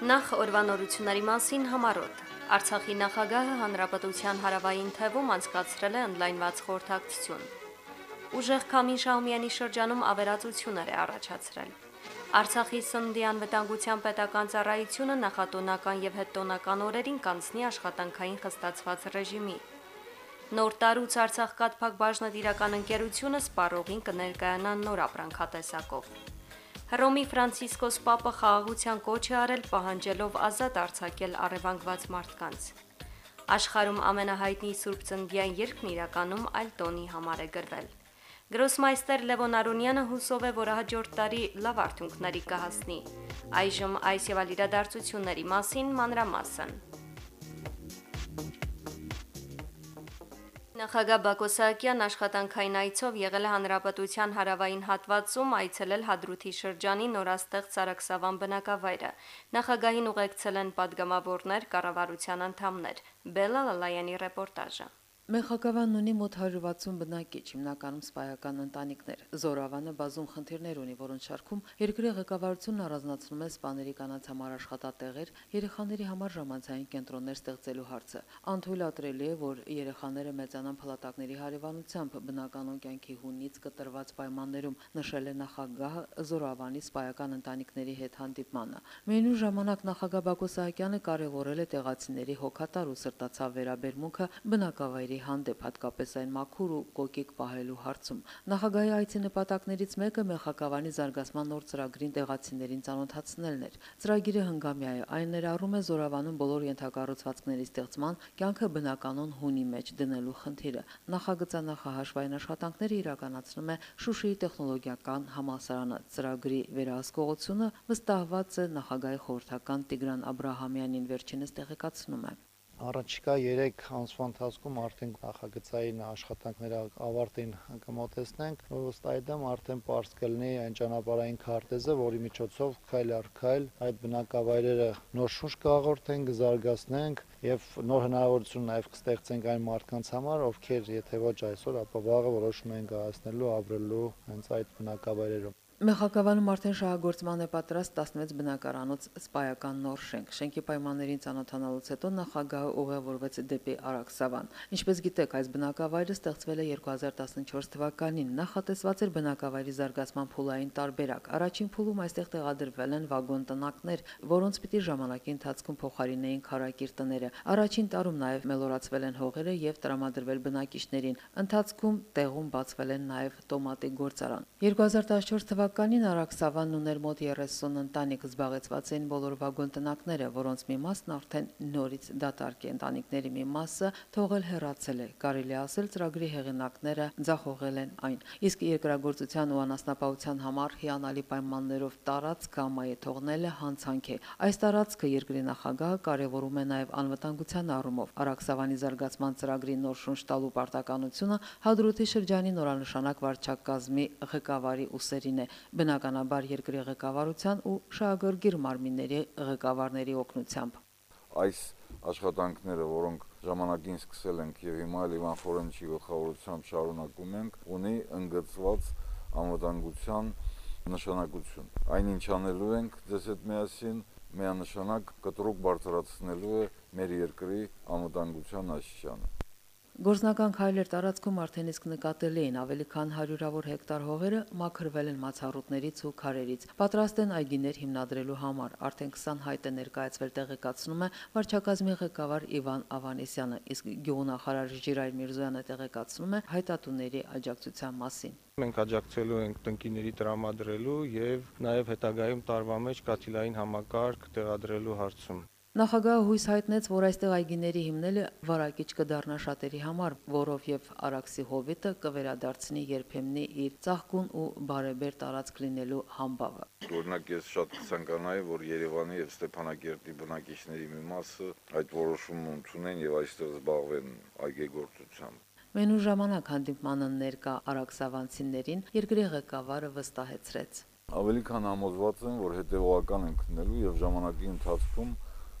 Նախ օրվանորությունների մասին համարոտ։ Արցախի նախագահը հանրապետության հարավային թևում անցկացրել է ընդլայնված խորհրդակցություն։ Ուժեղ Քամին Շահումյանի շրջանում ավերածություններ է առաջացրել։ Արցախի սննդի անվտանգության պետական ծառայությունը նախատոնական եւ հետտոնական օրերին կանցնի աշխատանքային խստացված ռեժիմի։ Նոր տարուց Արցախ կատփակ բաժնետիրական ընկերությունը սպառողին կներկայանա նոր ապրանքատեսակով։ Հռոմի Ֆրանցիսկոս Պապը խաղաղության կոչ է արել պահանջելով ազատ արձակել առևանգված մարդկանց։ Աշխարհում ամենահայտնի Սուրբ Ծննդյան երգն իրականում այլ տոնի համար է գրվել։ Գրոսմայստեր Լևոն Արոնյանը հուսով է, որ հաջորդ տարի լավ արդյունքների կհասնի։ Այժմ այս եւ այլ իրադարձությունների մասին մանրամասն։ Նախագահ Բակո Սահակյան աշխատանքային այցով եղել է Հանրապետության հարավային հատվածում, այցելել Հադրութի շրջանի նորաստեղծ Սարաքսավան բնակավայրը։ Նախագահին ուղեկցել են падգամավորներ, կառավարության անդամներ։ Բելա Լալայանի ռեպորտաժը։ Մեխակավանն ունի մոտ 160 բնակիչ, հիմնականում սպայական ընտանիքներ։ Զորավանը բազում խնդիրներ ունի, որոնց շարքում երկրի ղեկավարությունն առանձնացնում է սպաների կանանց համար աշխատատեղեր, երեխաների համար ժամանցային կենտրոններ ստեղծելու հարցը։ Անթույլատրելի է, որ երեխաները մեծանան փլատակների հարևանությամբ բնականոն կյանքի հունից կտրված պայմաններում, նշել է նախագահը Զորավանի սպայական ընտանիքների հետ հանդիպմանը։ Մենու ժամանակ նախագահ Բակո Սահակյանը կարևորել է տեղացիների հոգատար ու սրտացավ վերաբերմունքը բնակավայրի հանդեպ, հատկապես այն մաքուր ու կոկիկ պահելու հարցում։ Նախագահի այցի նպատակներից մեկը Մեխակավանի զարգացման նոր ծրագրին տեղացիներին ծանոթացնելն էր։ Ծրագիրը հնգամյա է, այն ներառում է Զորավանում բոլոր ենթակառուցվածքների ստեղծման, կյանքը բնականon հունի մեջ դնելու խնդիրը։ Նախագծանախահաշվային աշխատանքները իրականացնում է Շուշիի տեխնոլոգիական համալսարանը։ Ծրագրի վերահսկողությունը վստահված է նախագահի խորհրդական Տիգրան Աբ รา համյանին վերջինս տեղեկացնում է։ Առաջիկա 3 ամսվա ընթացքում արդեն նախագծային աշխատանքները ավարտին կմոտեցնենք։ Ըստ այդմ արդեն པարզ կլինի այն ճանապարհային քարտեզը, որի միջոցով քայլ առ քայլ այդ բնակավայրերը նոր շունչ կհաղորդենք, կզարգացնենք եւ նոր հնարավորություն նաեւ կստեղծենք այն մարդկանց համար, ովքեր եթե ոչ այսօր, ապա վաղը որոշում են կայացնելու ապրելու հենց այդ բնակավայրերում։ Մեխակավանում արդեն շահագործման է պատրաստ 16 բնակարանոց սպայական նոր շենք։ Շենքի պայմաններին ծանոթանալուց հետո նախագահը ուղևորվեց դեպի Արաքսավան։ Ինչպես գիտեք, այս բնակավայրը ստեղծվել է 2014 թվականին։ Նախատեսված էր բնակավայրի զարգացման փուլային տարբերակ։ Առաջին փուլում այստեղ տեղադրվել են վագոն տնակներ, որոնց պիտի ժամանակի ընթացքում փոխարինեին քարակիր տները։ Առաջին տարում նաև մելորացվել են հողերը եւ տրամադրվել բնակիչներին։ Ընթացքում տեղում բացվել են նաև տոմատի գործարան։ 2014 թվականին թվականին Արաքսավանն ուներ մոտ 30 ընտանիք, զբաղեցված էին բոլոր վագոն տնակները, որոնց մի մասն արդեն նորից դատարկ է, ընտանիքների մի մասը թողել հեռացել է։ Կարելի ասել ծրագրի հեղինակները ձախողել են այն։ Իսկ երկրագործության ու անասնապահության համար հիանալի պայմաններով տարածք համայի թողնելը հանցանք է։ Այս տարածքը երկրի նախագահը կարևորում է նաև անվտանգության առումով։ Արաքսավանի զարգացման ծրագրի նոր շունչ տալու պարտականությունը Հադրութի շրջանի նորանշանակ վարչակազմի ղեկավարի ուսերին է բնականաբար երկրի ղեկավարության ու շահագրգիռ մարմինների ղեկավարների օգնությամբ։ Այս աշխատանքները, որոնք ժամանակին սկսել ենք եւ հիմա Լիվան Ֆորենչի գլխավորությամբ շարունակում ենք, ունի ընդգծված անվտանգության նշանակություն։ Այնինչ անելու ենք ձեզ հետ միասին միանշանակ կտրուկ բարձրացնելու է մեր երկրի անվտանգության աշխարհը։ Գործնական քայլեր տարածքում արդեն իսկ նկատելի են ավելի քան 100-ավոր հեկտար հողերը մաքրվել են մացառուտներից ու քարերից։ Պատրաստ են այգիներ հիմնադրելու համար։ Արդեն 20 հայտ է ներկայացվել տեղեկացնում է վարչակազմի ղեկավար Իվան Ավանեսյանը, իսկ գյուղնախարար Ժիրայր Միրզոյանը տեղեկացնում է հայտատուների աջակցության մասին։ Մենք աջակցելու ենք տնկիների տրամադրելու եւ նաեւ հետագայում տարվա մեջ կաթիլային համակարգ տեղադրելու հարցում։ Նախագահը հույս հայտնեց, որ այստեղ այգիների հիմնելը վարակիչ կդառնա շատերի համար, որով եւ Արաքսի հովիտը կվերադարձնի երբեմնի իր ցաղկուն ու բարեբեր տարածք լինելու համբավը։ Օրինակ ես շատ կցանկանայի, որ Երևանի եւ Ստեփանակերտի բնակիչների մի մասը այդ որոշումը ունեն եւ այստեղ զբաղվեն այգեգործությամբ։ Մենու ժամանակ հանդիպմանը ներկա Արաքսավանցիներին երկրի ղեկավարը վստահեցրեց։ Ավելի քան համոզված եմ, որ հետևողական են քննելու եւ ժամանակի ընթացքում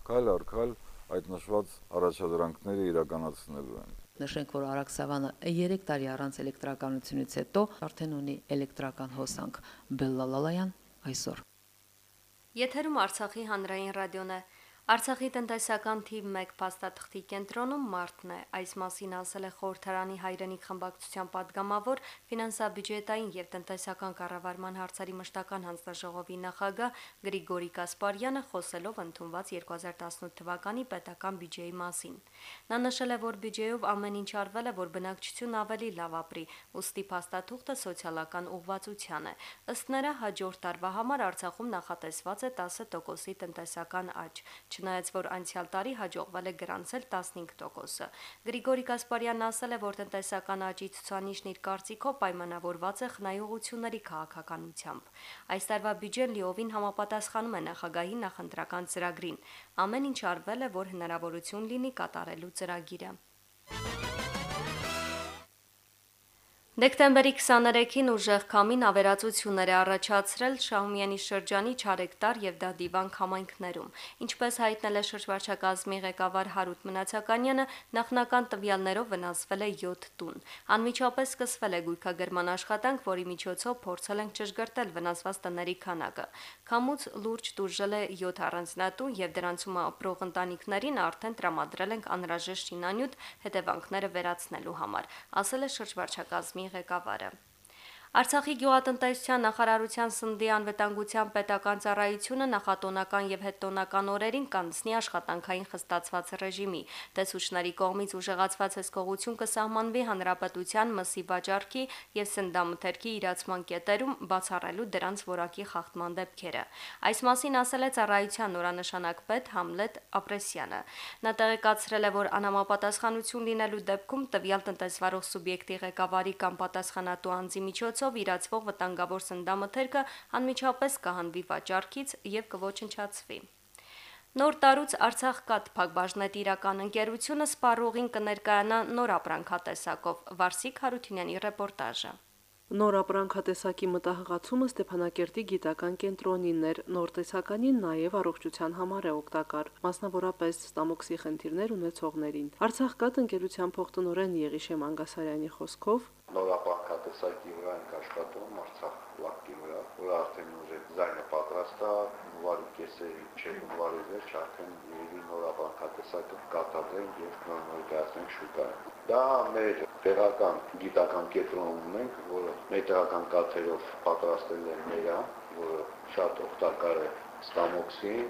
քայլ առ քայլ այդ նշված առաջադրանքները իրականացնելու են։ Նշենք, որ Արաքսավանը 3 տարի առանց էլեկտրականությունից հետո արդեն ունի էլեկտրական հոսանք։ Բելլալալայան այսօր։ Եթերում Արցախի հանրային ռադիոն է։ Արցախի տնտեսական թիվ 1 փաստաթղթի կենտրոնում մարտն է։ Այս մասին ասել է խորհրդարանի հայրենիք խմբակցության падգամավոր ֆինանսա-բյուջետային եւ տնտեսական կառավարման հարցերի մշտական հանձնաժողովի նախագահ Գրիգորի Կասպարյանը խոսելով ընդունված 2018 թվականի պետական բյուջեի մասին։ Նա նշել է, որ բյուջեով ամեն ինչ արվել է, որ բնակչությունն ավելի լավ ապրի, ուստի փաստաթուղթը սոցիալական ուղղվածության է։ Ըստ նրա հաջորդ տարվա համար Արցախում նախատեսված է 10% տնտեսական աճ չնայած որ անցյալ տարի հաջողվել է գրանցել 15%-ը։ Գրիգորի Կասպարյանն ասել է, որ տնտեսական աճի ցուցանիշն իր կարծիքով պայմանավորված է խնայողությունների քաղաքականությամբ։ Այս տարվա բյուջեն լիովին համապատասխանում է նախագահի նախընտրական ծրագրին։ Ամեն ինչ արվել է, որ հնարավորություն լինի կատարելու ծրագիրը։ Դեկտեմբերի 23-ին ուժեղ քամին ավերածություններ է առաջացրել Շահումյանի շրջանի Չարեկտար եւ Դադիվան համայնքներում։ Ինչպես հայտնել է շրջվարչակազմի ղեկավար Հարութ Մնացականյանը, նախնական տվյալներով վնասվել է 7 տուն։ Անմիջապես սկսվել է գույքագրման աշխատանք, որի միջոցով փորձել են ճշգրտել վնասված տների քանակը։ Քամուց լուրջ դուրժել է 7 առանձնատուն եւ դրանցում ապրող ընտանիքներին արդեն տրամադրել ենք անհրաժեշտ շինանյութ հետևանքները վերացնելու համար, ասել է շրջվարչակազմի ղեկավարը։ Արցախի գյուղատնտեսության նախարարության սննդի անվտանգության պետական ծառայությունը նախատոնական եւ հետտոնական օրերին կանցնի աշխատանքային խստացված ռեժիմի։ Տեսուչների կողմից ուժեղացված հսկողություն կսահմանվի հանրապետության մսի վաճառքի եւ սնդամթերքի իրացման կետերում բացառելու դրանց որակի խախտման դեպքերը։ Այս մասին ասել է ծառայության նորանշանակ պետ Համլետ Ապրեսյանը։ Նա տեղեկացրել է, որ անհամապատասխանություն լինելու դեպքում տվյալ տնտեսվարող սուբյեկտի ղեկավարի կամ պատասխանատու անձի միջոցով միջոցով իրացվող վտանգավոր սնդամթերքը անմիջապես կհանվի վաճառքից եւ կոչնչացվի։ Նոր տարուց Արցախ կատ փակbaşնետ իրական ընկերությունը սպառողին կներկայանա նոր ապրանքատեսակով Վարսիկ Հարությունյանի ռեպորտաժը։ Նոր ապրանքատեսակի մտահղացումը Ստեփանակերտի գիտական կենտրոնին էր, նոր տեսականին նաև առողջության համար է օգտակար, մասնավորապես ստամոքսի խնդիրներ ունեցողներին։ Արցախ կատ ընկերության փոխտնօրեն Եղիշե Մանգասարյանի խոսքով նոր ապրանքատեսակի վրա ենք աշխատում Արցախ լակի վրա, որը արդեն ուժը ձայնը պատրաստ է, նվարի կեսերի չէ, նվարի վերջ արդեն երևի նոր ապրանքատեսակը կատարենք եւ նորմալիզացնենք շուկայում։ Դա մեր տեղական գիտական կենտրոնում ունենք, որը մեր տեղական կաթերով պատրաստել են մերա, որը շատ օգտակար է ստամոքսին,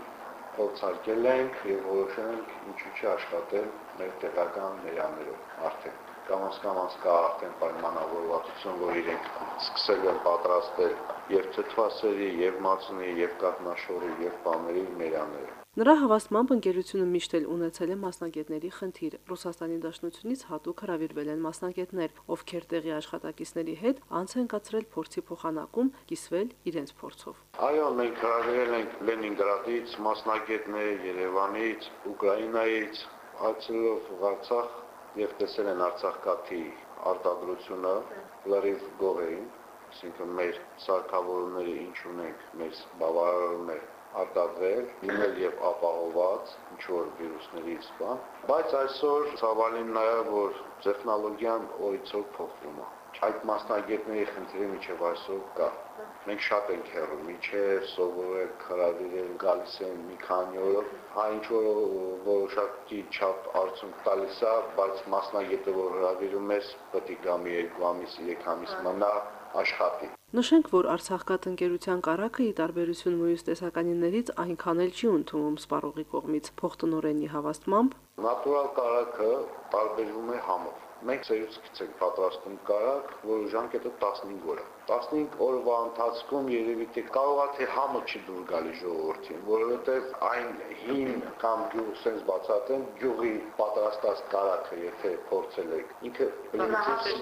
փորձարկել ենք եւ որոշել ենք ինչու՞ չաշխատել մեր տեղական մերաներով արդեն կամաց կամաց կա արդեն պայմանավորվածություն, որ իրենք սկսել են պատրաստել եւ թթվասերի, եւ մածունի, եւ կատնաշորի, եւ պաների մերաները։ Նրա հավաստմամբ ընկերությունը միշտ էլ ունեցել է մասնագետների խնդիր։ Ռուսաստանի Դաշնությունից հատուկ հրավիրվել են մասնագետներ, ովքեր տեղի աշխատակիցների հետ անց են կացրել փորձի փոխանակում, կիսվել իրենց փորձով։ Այո, մենք հրավիրել ենք Լենինգրադից մասնագետներ, Երևանից, Ուկրաինայից, այցելով Արցախ եւ տեսել են Արցախ կաթի արտադրությունը լրիվ գողերին, այսինքն մեր սարքավորումները ինչ ունենք, մեր բավարարում է արտադրել, լինել եւ ապահոված ինչ որ վիրուսներից բան, բայց այսօր ցավալին նաեւ որ տեխնոլոգիան օրիցօր փոխվում է։ Այդ մասնագետների խնդիրը միջև այսօր կա։ Մենք շատ ենք հեռու, միջև սովորել, հրավիրել, գալիս են մի քանի օր, հա ինչ որ որոշակի չափ արդյունք տալիս է, բայց մասնագետը որ հրավիրում ես, պետք է գա մի 2 ամիս, 3 ամիս մնա աշխատի։ Նշենք, որ Արցախկատ ընկերության կարակը ի տարբերություն մյուս տեսականիներից այնքան էլ չի ընդունում սպառողի կողմից։ Փոխտնօրենի հավաստմամբ Նատուրալ կարակը տարբերվում է համով։ Մենք ծերուցքից ենք պատրաստում կարակ, որ ժամկետը 15 օր է։ 15 օրվա ընթացքում երևի թե կարողա թե համը չի դուր գալի ժողովրդին, որովհետև այն հին կամ գյուղ sense բացատեն գյուղի պատրաստած կարակը, եթե փորձել եք, ինքը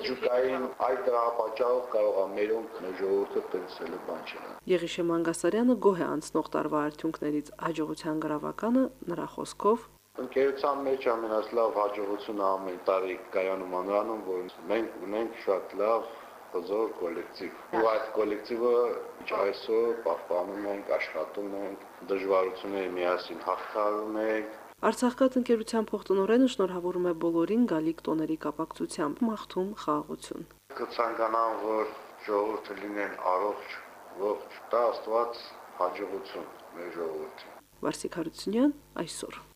ջուկային այդ դրա պատճառով կարողա մերոնք ժողովուրդը տենսելը բան չլա։ Եղիշե Մանգասարյանը գոհ է անցնող տարվա արդյունքներից հաջողության գրավականը նրա խոսքով Ընկերության մեջ ամենից լավ հաջողությունը ամեն տարի կայանում անրանում, որ մենք ունենք շատ լավ հզոր կոլեկտիվ։ Ու այդ կոլեկտիվը այսօր պահպանում ենք, աշխատում ենք, դժվարությունները միասին հաղթահարում ենք, Արցախկած ընկերության փոխտնօրենը շնորհավորում է բոլորին գալիք տոների կապակցությամբ մաղթում խաղաղություն։ Կցանկանամ, որ ժողովուրդը լինեն առողջ, ողջ, դա Աստված հաջողություն մեր ժողովրդին։ Վարսիկ Հարությունյան այսօր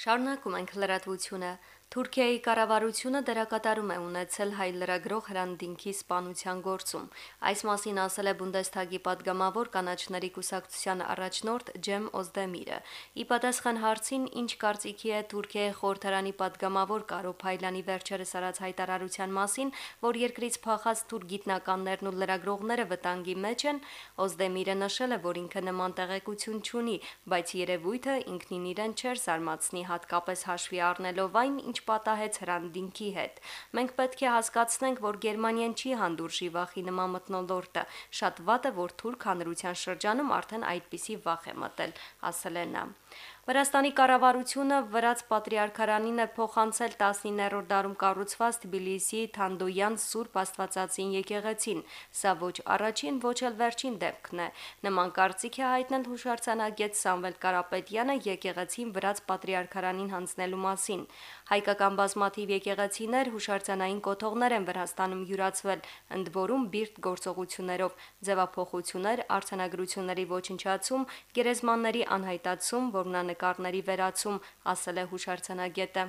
Շարունակում ենք լրատվությունը։ Թուրքիայի կառավարությունը դերակատարում է ունեցել հայ լրագրող Հրանդինքի սպանության գործում։ Այս մասին ասել է Բունդեսթագի падգամավոր կանաչների կուսակցության առաջնորդ Ջեմ Օզդեմիրը։ Ի պատասխան հարցին, ինչ կարծիքի է Թուրքիայի խորհրդարանի падգամավոր Կարո Փայլանի վերջերս արած հայտարարության մասին, որ երկրից փախած թուրք գիտնականներն ու լրագրողները վտանգի մեջ են, Օզդեմիրը նշել է, որ ինքը նման տեղեկություն չունի, բայց երևույթը ինքնին իրեն չէր զարմացնի հատկապես հաշվի առնելով այն, ինչ պատահեց Հրանդինքի հետ։ Մենք պետք է հասկացնենք, որ Գերմանիան չի հանդուրժի վախի նման մտնոլորտը։ Շատ վատ է, որ թուրք հանրության շրջանում արդեն այդպիսի վախ է մտել, ասել է նա։ Վրաստանի կառավարությունը վրաց պատրիարքարանին է փոխանցել 19-րդ դարում կառուցված Թբիլիսիի Թանդոյան Սուրբ Աստվածածին եկեղեցին։ Սա ոչ առաջին, ոչ էլ վերջին դեպքն է։ Նման կարծիք է հայտնել հուշարձանագետ Սամվել Կարապետյանը եկեղեցին վրաց պատրիարքարանին հանձնելու մասին։ Հայկական բազմաթիվ եկեղեցիներ հուշարձանային կոթողներ են Վրաստանում յուրացվել, ընդ որում բիրտ գործողություններով, ձևափոխություններ, արցանագրությունների ոչնչացում, գերեզմանների անհայտացում, որմնանք նկարների վերացում, ասել է հուշարձանագետը։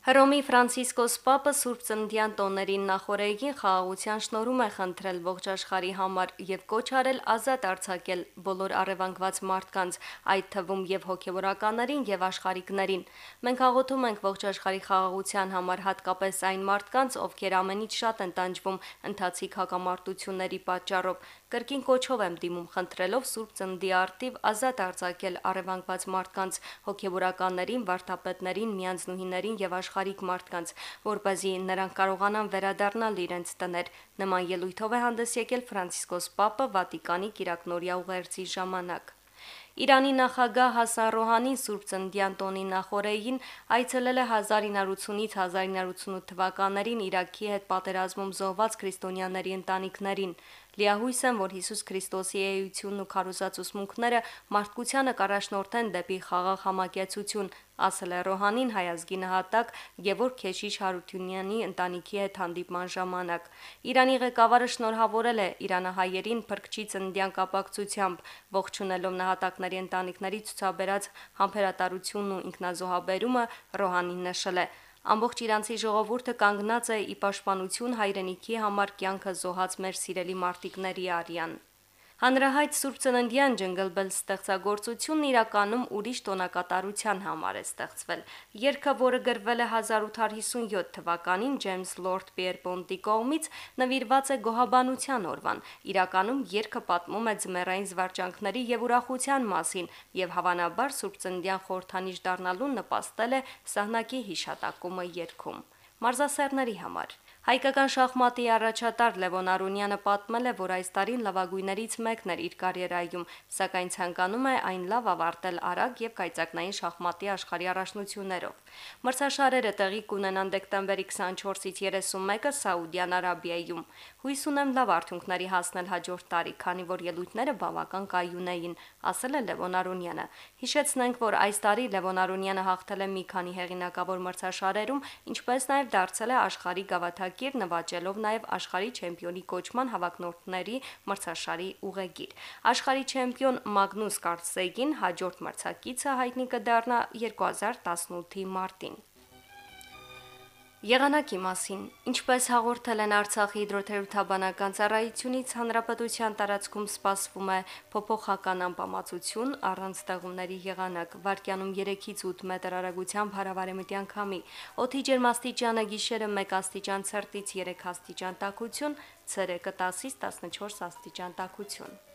Հռոմի Ֆրանցիսկոս Պապը Սուրբ Ծննդյան տոներին նախորեին խաղաղության շնորհում է խնդրել ողջ աշխարհի համար եւ կոչ արել ազատ արձակել բոլոր առևանգված մարդկանց, այդ թվում եւ հոգեվորականներին եւ աշխարհիկներին։ Մենք աղոթում ենք ողջ աշխարհի խաղաղության համար հատկապես այն մարդկանց, ովքեր ամենից շատ են տանջվում ընթացիկ հակամարտությունների պատճառով, Կրկին կոչով եմ դիմում խնդրելով Սուրբ Ծննդի արտիվ ազատ արձակել առևանգված մարդկանց, հոգեվորականներին, վարդապետներին, միանձնուհիներին եւ աշխարհիկ մարդկանց, որ เป զի նրանք կարողանան վերադառնալ իրենց տներ։ Նման ելույթով է հանդես եկել Ֆրանցիսկոս Պապը Վատիկանի Կիրակնորիա ուղերձի ժամանակ։ Իրանի նախագահ Հասան Ռոհանին Սուրբ Ծննդյան տոնի նախորեին այցելել է 1980-ից 1988 թվականներին Իրաքի հետ պատերազմում զոհված քրիստոնյաների ընտանիքներին։ Լիահույս եմ, որ Հիսուս Քրիստոսի էությունն ու քարոզած ուսմունքները մարդկությանը կառաջնորդեն դեպի խաղաղ համակեցություն, ասել է Ռոհանին հայազգի նահատակ Գևորգ Քեշիշ Հարությունյանի ընտանիքի հետ հանդիպման ժամանակ։ Իրանի ղեկավարը շնորհավորել է Իրանահայերին փրկչի ծննդյան կապակցությամբ, ողջունելով նահատակների ընտանիքների ցուցաբերած համբերատարությունն ու ինքնազոհաբերումը Ռոհանին նշել է. Ամբողջ իրանցի ժողովուրդը կանգնած է ի պաշտպանություն հայրենիքի համար կյանքը զոհած մեր սիրելի մարտիկների արյան։ Հանրահայտ Սուրբ Ծննդյան ջնգլբել ստեղծագործությունն իրականում ուրիշ տոնակատարության համար է ստեղծվել։ Երգը, որը գրվել է 1857 թվականին Ջեյմս Լորդ Պիերպոնտի կողմից, նվիրված է գոհաբանության օրվան։ Իրականում երգը պատմում է ձմեռային զվարճանքների եւ ուրախության մասին եւ հավանաբար Սուրբ Ծննդյան խորհրդանիշ դառնալուն նպաստել է սահնակի հիշատակումը երգում։ Մարզասերների համար Հայկական շախմատի առաջատար Լևոն Արունյանը պատմել է, որ այս տարին լավագույներից մեկն էր իր կարիերայում, սակայն ցանկանում է այն լավ ավարտել արագ եւ կայծակնային շախմատի աշխարհի առաջնություններով։ Մրցաշարերը տեղի կունենան դեկտեմբերի 24-ից 31-ը Սաուդյան Արաբիայում։ Հույս ունեմ լավ արդյունքների հասնել հաջորդ տարի, քանի որ ելույթները բավական կայուն էին, ասել է Լևոն Արունյանը։ Հիշեցնենք, որ այս տարի Լևոն Արունյանը հաղթել է մի քանի հեղինակավոր մրցաշարերում, ինչպես նաև դարձել է աշխարհի գավաթակիր, նվաճելով նաև աշխարհի չեմպիոնի կոչման հավակնորդների մրցաշարի ուղեգիր։ Աշխարհի չեմպիոն Մագնուս Կարլսեգին հաջորդ մրցակիցը հայտնի կդառնա 2018-ի մարտին։ Եղանակի մասին, ինչպես հաղորդել են Արցախի հիդրոթերապևտաբանական ծառայությունից, հանրապետության տարածքում սպասվում է փոփոխական անբավարարություն առանց ստեղումների եղանակ, վարկյանում 3-ից 8 մետր արագությամբ հարավարեմտյան քամի, օդի ջերմաստիճանը գիշերը 1 աստիճան ցերտից 3 աստիճան տաքություն, ցերեկը 10-ից 14 աստիճան տաքություն։